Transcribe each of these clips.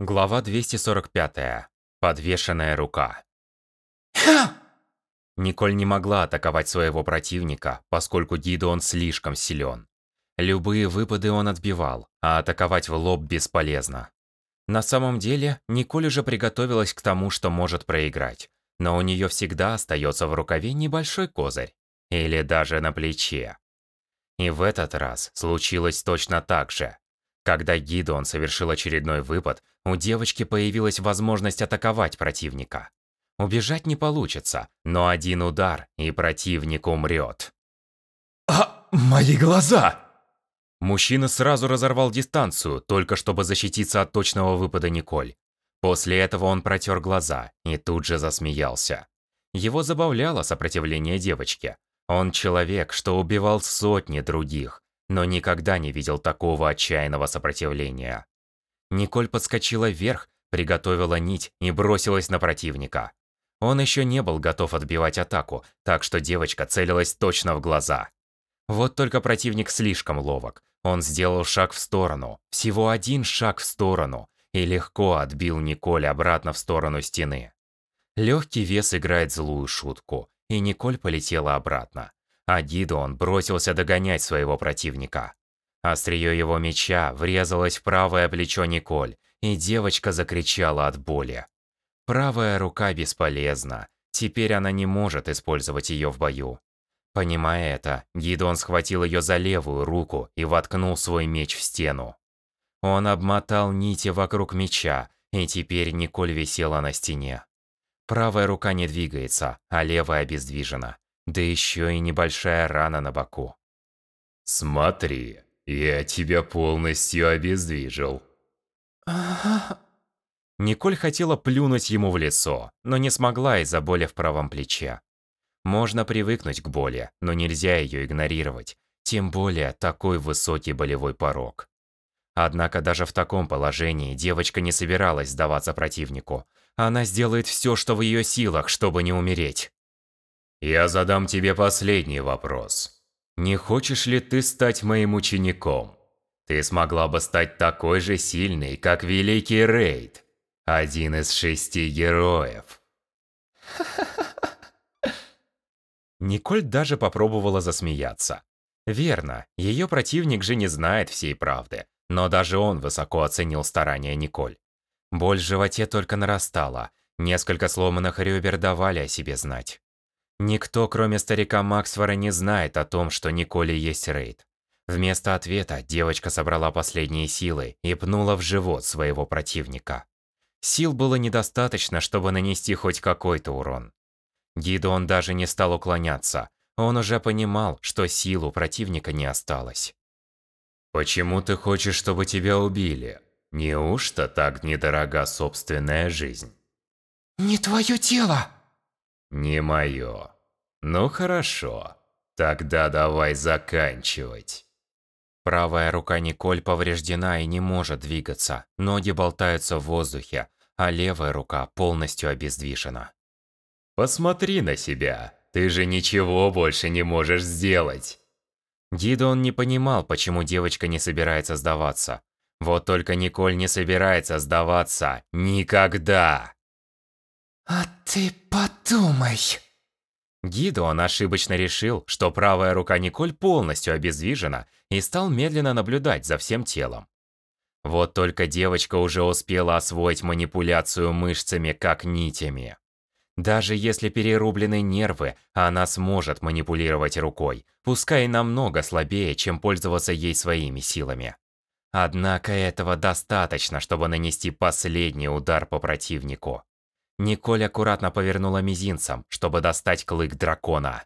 Глава 245. Подвешенная рука. Николь не могла атаковать своего противника, поскольку Гидеон слишком силен. Любые выпады он отбивал, а атаковать в лоб бесполезно. На самом деле, Николь уже приготовилась к тому, что может проиграть, но у нее всегда остается в рукаве небольшой козырь, или даже на плече. И в этот раз случилось точно так же. Когда Гидеон совершил очередной выпад, у девочки появилась возможность атаковать противника. Убежать не получится, но один удар, и противник умрет. «А, мои глаза!» Мужчина сразу разорвал дистанцию, только чтобы защититься от точного выпада Николь. После этого он протер глаза и тут же засмеялся. Его забавляло сопротивление девочки. Он человек, что убивал сотни других, но никогда не видел такого отчаянного сопротивления. Николь подскочила вверх, приготовила нить и бросилась на противника. Он еще не был готов отбивать атаку, так что девочка целилась точно в глаза. Вот только противник слишком ловок. Он сделал шаг в сторону, всего один шаг в сторону, и легко отбил Николь обратно в сторону стены. Легкий вес играет злую шутку, и Николь полетела обратно а Гидеон бросился догонять своего противника. Острие его меча врезалось в правое плечо Николь, и девочка закричала от боли. Правая рука бесполезна, теперь она не может использовать ее в бою. Понимая это, Гидеон схватил ее за левую руку и воткнул свой меч в стену. Он обмотал нити вокруг меча, и теперь Николь висела на стене. Правая рука не двигается, а левая обездвижена. Да еще и небольшая рана на боку. «Смотри, я тебя полностью обездвижил». Николь хотела плюнуть ему в лицо, но не смогла из-за боли в правом плече. Можно привыкнуть к боли, но нельзя ее игнорировать, тем более такой высокий болевой порог. Однако даже в таком положении девочка не собиралась сдаваться противнику. Она сделает все, что в ее силах, чтобы не умереть. Я задам тебе последний вопрос. Не хочешь ли ты стать моим учеником? Ты смогла бы стать такой же сильной, как Великий Рейд, один из шести героев. Николь даже попробовала засмеяться. Верно, ее противник же не знает всей правды, но даже он высоко оценил старания Николь. Боль в животе только нарастала, несколько сломанных ребер давали о себе знать. Никто, кроме старика Максвара, не знает о том, что Николе есть рейд. Вместо ответа девочка собрала последние силы и пнула в живот своего противника. Сил было недостаточно, чтобы нанести хоть какой-то урон. Гидеон даже не стал уклоняться. Он уже понимал, что сил у противника не осталось. «Почему ты хочешь, чтобы тебя убили? Неужто так недорога собственная жизнь?» «Не твое тело!» Не мое. Ну хорошо. Тогда давай заканчивать. Правая рука Николь повреждена и не может двигаться. Ноги болтаются в воздухе, а левая рука полностью обездвижена. Посмотри на себя. Ты же ничего больше не можешь сделать. Гидеон не понимал, почему девочка не собирается сдаваться. Вот только Николь не собирается сдаваться никогда. «А ты подумай!» Гидеон ошибочно решил, что правая рука Николь полностью обездвижена и стал медленно наблюдать за всем телом. Вот только девочка уже успела освоить манипуляцию мышцами как нитями. Даже если перерублены нервы, она сможет манипулировать рукой, пускай намного слабее, чем пользоваться ей своими силами. Однако этого достаточно, чтобы нанести последний удар по противнику. Николь аккуратно повернула мизинцем, чтобы достать клык дракона.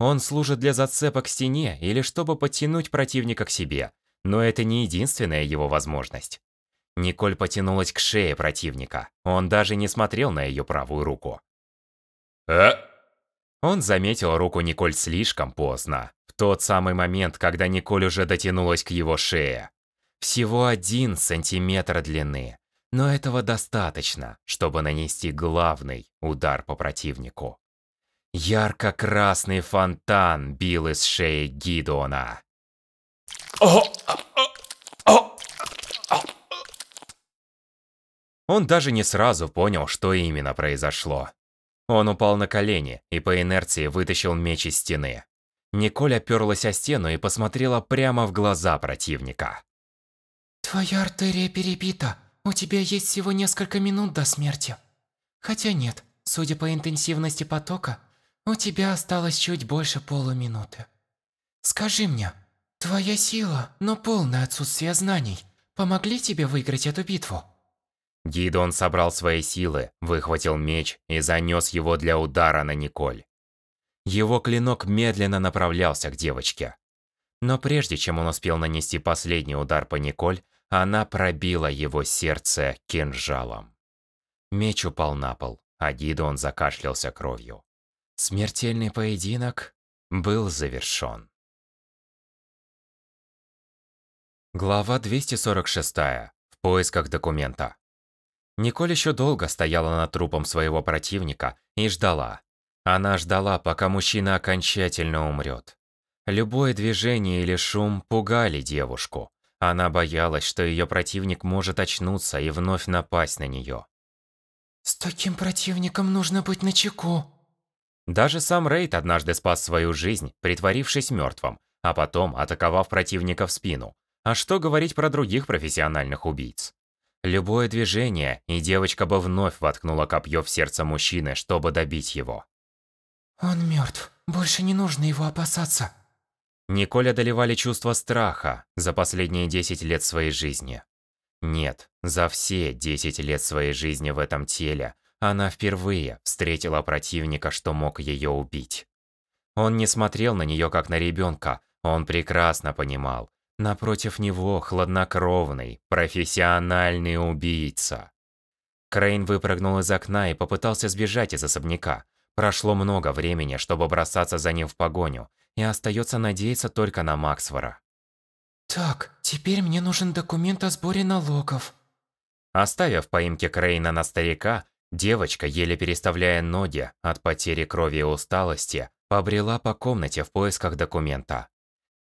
Он служит для зацепа к стене или чтобы подтянуть противника к себе, но это не единственная его возможность. Николь потянулась к шее противника. Он даже не смотрел на ее правую руку. «А?» Он заметил руку Николь слишком поздно, в тот самый момент, когда Николь уже дотянулась к его шее. Всего один сантиметр длины, но этого достаточно, чтобы нанести главный удар по противнику. Ярко-красный фонтан бил из шеи Гидона. Он даже не сразу понял, что именно произошло. Он упал на колени и по инерции вытащил меч из стены. Николь оперлась о стену и посмотрела прямо в глаза противника. Твоя артерия перебита. У тебя есть всего несколько минут до смерти. Хотя нет, судя по интенсивности потока, у тебя осталось чуть больше полуминуты. Скажи мне, твоя сила, но полное отсутствие знаний, помогли тебе выиграть эту битву? Гидон собрал свои силы, выхватил меч и занес его для удара на Николь. Его клинок медленно направлялся к девочке. Но прежде чем он успел нанести последний удар по Николь, она пробила его сердце кинжалом. Меч упал на пол, а Гидон закашлялся кровью. Смертельный поединок был завершен. Глава 246. В поисках документа. Николь еще долго стояла над трупом своего противника и ждала. Она ждала, пока мужчина окончательно умрет. Любое движение или шум пугали девушку. Она боялась, что ее противник может очнуться и вновь напасть на нее. «С таким противником нужно быть начеку». Даже сам Рейд однажды спас свою жизнь, притворившись мертвым, а потом атаковав противника в спину. А что говорить про других профессиональных убийц? Любое движение, и девочка бы вновь воткнула копье в сердце мужчины, чтобы добить его. «Он мертв. Больше не нужно его опасаться». Николь одолевали чувство страха за последние 10 лет своей жизни. Нет, за все 10 лет своей жизни в этом теле она впервые встретила противника, что мог ее убить. Он не смотрел на нее как на ребенка, он прекрасно понимал, Напротив него хладнокровный, профессиональный убийца. Крейн выпрыгнул из окна и попытался сбежать из особняка. Прошло много времени, чтобы бросаться за ним в погоню, и остается надеяться только на Максвора. «Так, теперь мне нужен документ о сборе налогов». Оставив поимки Крейна на старика, девочка, еле переставляя ноги от потери крови и усталости, побрела по комнате в поисках документа.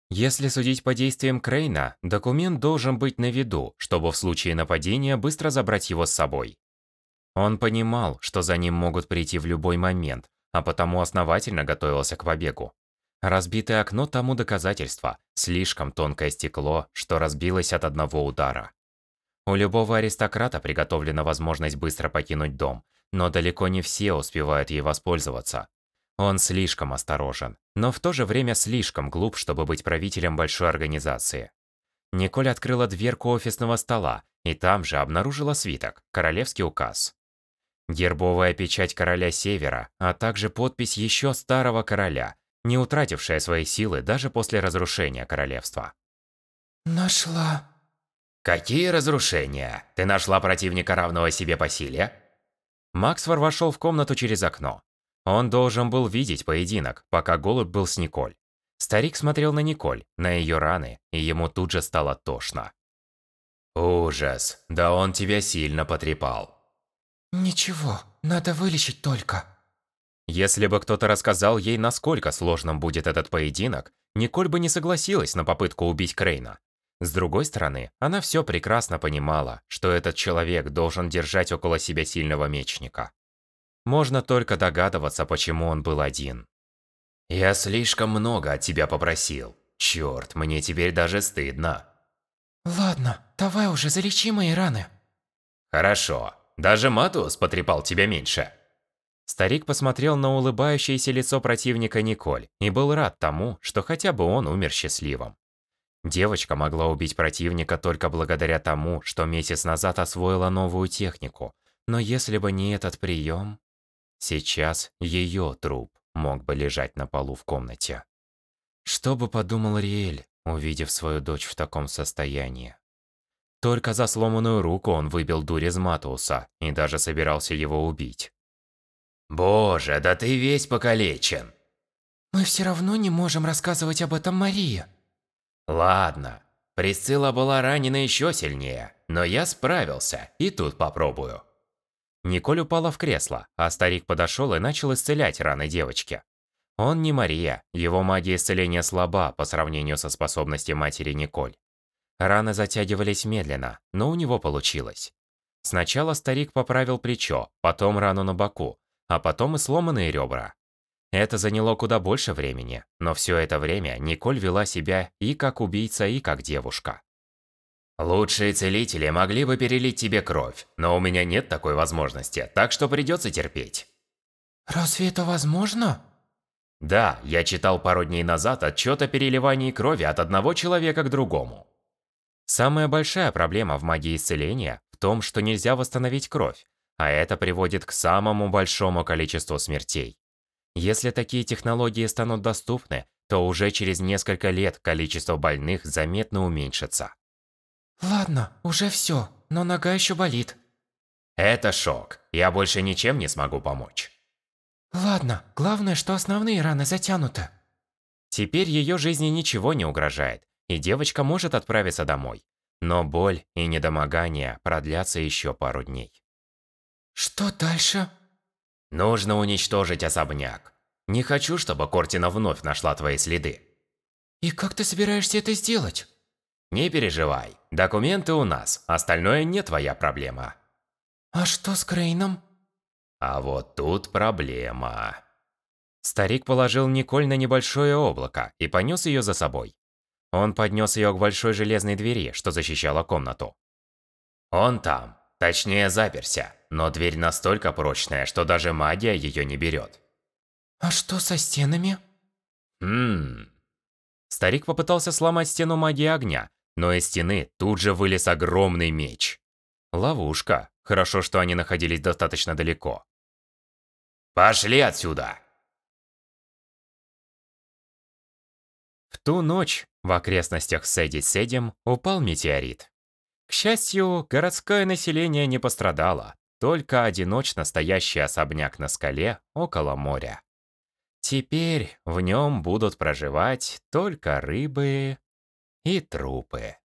Если судить по действиям Крейна, документ должен быть на виду, чтобы в случае нападения быстро забрать его с собой. Он понимал, что за ним могут прийти в любой момент, а потому основательно готовился к побегу. Разбитое окно тому доказательство, слишком тонкое стекло, что разбилось от одного удара. У любого аристократа приготовлена возможность быстро покинуть дом, но далеко не все успевают ей воспользоваться. Он слишком осторожен, но в то же время слишком глуп, чтобы быть правителем большой организации. Николь открыла дверку офисного стола и там же обнаружила свиток «Королевский указ». Гербовая печать короля Севера, а также подпись еще старого короля, не утратившая свои силы даже после разрушения королевства. «Нашла». «Какие разрушения? Ты нашла противника, равного себе по силе?» Максфор вошел в комнату через окно. Он должен был видеть поединок, пока голубь был с Николь. Старик смотрел на Николь, на ее раны, и ему тут же стало тошно. «Ужас, да он тебя сильно потрепал». «Ничего, надо вылечить только». Если бы кто-то рассказал ей, насколько сложным будет этот поединок, Николь бы не согласилась на попытку убить Крейна. С другой стороны, она все прекрасно понимала, что этот человек должен держать около себя сильного мечника. Можно только догадываться, почему он был один. «Я слишком много от тебя попросил. Черт, мне теперь даже стыдно». «Ладно, давай уже залечи мои раны». «Хорошо. Даже Матус потрепал тебя меньше». Старик посмотрел на улыбающееся лицо противника Николь и был рад тому, что хотя бы он умер счастливым. Девочка могла убить противника только благодаря тому, что месяц назад освоила новую технику. Но если бы не этот прием... Сейчас ее труп мог бы лежать на полу в комнате. Что бы подумал Риэль, увидев свою дочь в таком состоянии? Только за сломанную руку он выбил дурь из Матуса и даже собирался его убить. «Боже, да ты весь покалечен!» «Мы все равно не можем рассказывать об этом Марии». «Ладно, Присцилла была ранена еще сильнее, но я справился, и тут попробую». Николь упала в кресло, а старик подошел и начал исцелять раны девочки. Он не Мария, его магия исцеления слаба по сравнению со способностью матери Николь. Раны затягивались медленно, но у него получилось. Сначала старик поправил плечо, потом рану на боку, а потом и сломанные ребра. Это заняло куда больше времени, но все это время Николь вела себя и как убийца, и как девушка. Лучшие целители могли бы перелить тебе кровь, но у меня нет такой возможности, так что придется терпеть. Разве это возможно? Да, я читал пару дней назад отчет о переливании крови от одного человека к другому. Самая большая проблема в магии исцеления в том, что нельзя восстановить кровь, а это приводит к самому большому количеству смертей. Если такие технологии станут доступны, то уже через несколько лет количество больных заметно уменьшится. Ладно, уже все, но нога еще болит. Это шок. Я больше ничем не смогу помочь. Ладно, главное, что основные раны затянуты. Теперь ее жизни ничего не угрожает, и девочка может отправиться домой. Но боль и недомогание продлятся еще пару дней. Что дальше? Нужно уничтожить особняк. Не хочу, чтобы Кортина вновь нашла твои следы. И как ты собираешься это сделать? Не переживай. Документы у нас, остальное не твоя проблема. А что с Крейном? А вот тут проблема. Старик положил Николь на небольшое облако и понес ее за собой. Он поднес ее к большой железной двери, что защищала комнату. Он там, точнее заперся, но дверь настолько прочная, что даже магия ее не берет. А что со стенами? Хм. Старик попытался сломать стену магии огня, но из стены тут же вылез огромный меч. Ловушка. Хорошо, что они находились достаточно далеко. «Пошли отсюда!» В ту ночь в окрестностях Сэдди-Седим упал метеорит. К счастью, городское население не пострадало, только одиночно стоящий особняк на скале около моря. Теперь в нем будут проживать только рыбы и трупы.